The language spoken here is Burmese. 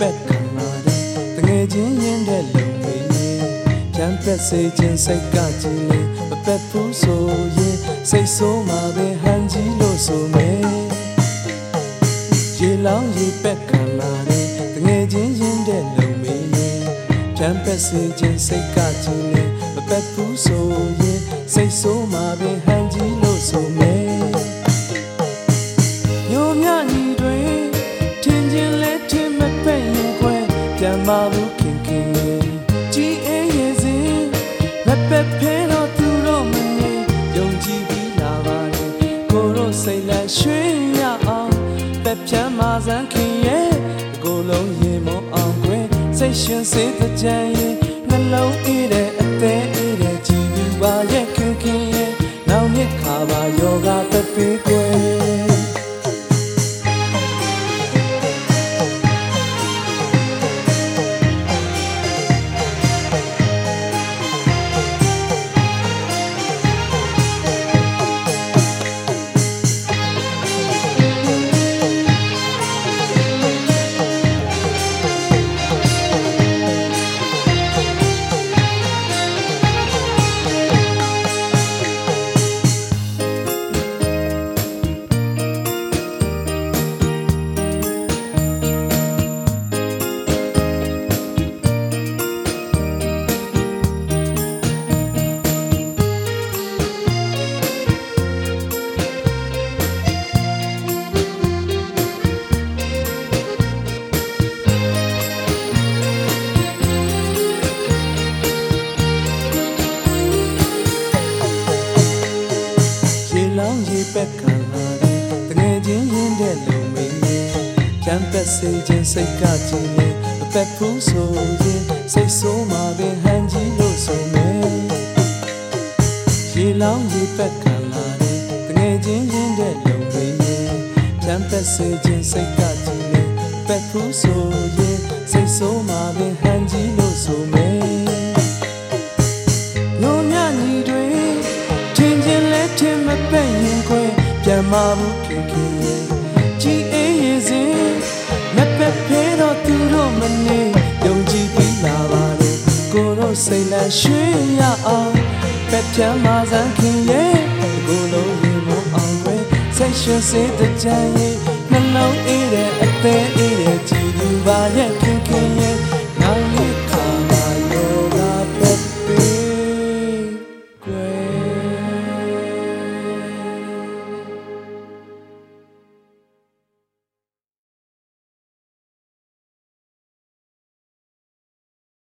ပက်ခံလာတယ်တငယ်ချင်းရင်တဲ့လူတွေပြန်ပက်စေခြင်းစိတ်ကကြည်လေမပက်ဘူးဆိုရင်စိတ်ဆိုးမှာပဲဟန်ကြီးလို့ဆိုမယ်ရေလောင်းရေပက်ခံလာတယ်တငယ်ချင်းရင်တဲ့လူမေးလေပြန်ပက်စေခြင်းစိတ်ကကြည်လေမပက်ဘူးဆိုရင်စိတ်ဆိုးမှာပဲဟန်ကြီးလို့ဆိုမယ် စဉ်မပက်ဖဲတော့သူတို့မနေယုံကြည်ပြီးလာပါလေကိုတို့စိတ်လက်ရွှင်ရအောင်ပက်ဖြန်းမာစမ်းခင်ရဲ့ကိုယ်လုံးရေမအောင်ခွဲစိတ်ရှင်စေးတဲ့ကြံရဲ့နှလုံးအေးတဲ့အသေးအေးတဲ့ကြည်ပြီးပါရဲ့ခင်ခင်ရဲ့နောက်နှစ်ခါပါယောဂပက်ပေးခွဲ ရေလောင်းရေပက်ခံလာတယ်တငယ်ချင်းရင်းတဲ့လုံမေးချမ်းပက်စေခြင်းစိတ်ကကြည်လေအပက်ဖူးဆိုရင်စိတ်ဆိုးမှာပင်ဟန်ကြီးလို့ဆိုမယ်ရေလောင်းရေပက်ခံလာတယ်တငယ်ချင်းရင်းတဲ့လုံမေးချမ်းပက်စေခြင်းစိတ်ကကြည်လေအပက်ဖူးဆိုရင်စိတ်ဆိုးမှာပင်ဟန်ကြီးလို့ဆိုမယ် မဘူးခင်ခင်ရဲ့ကြည်အေးရဲ့စဉ်မပက်ဖဲတော့သူတို့မနေယုံကြည်ပြီးလာပါလေကိုတို့စိတ်လက်ရွှင်ရအောင်ပက်ပြန်မစမ်းခင်ရဲ့ကိုလုံးရင်မအောင်ခွဲစိတ်ရှင်စေးတဲ့ကြံရဲ့နှလုံးအေးတဲ့အသေး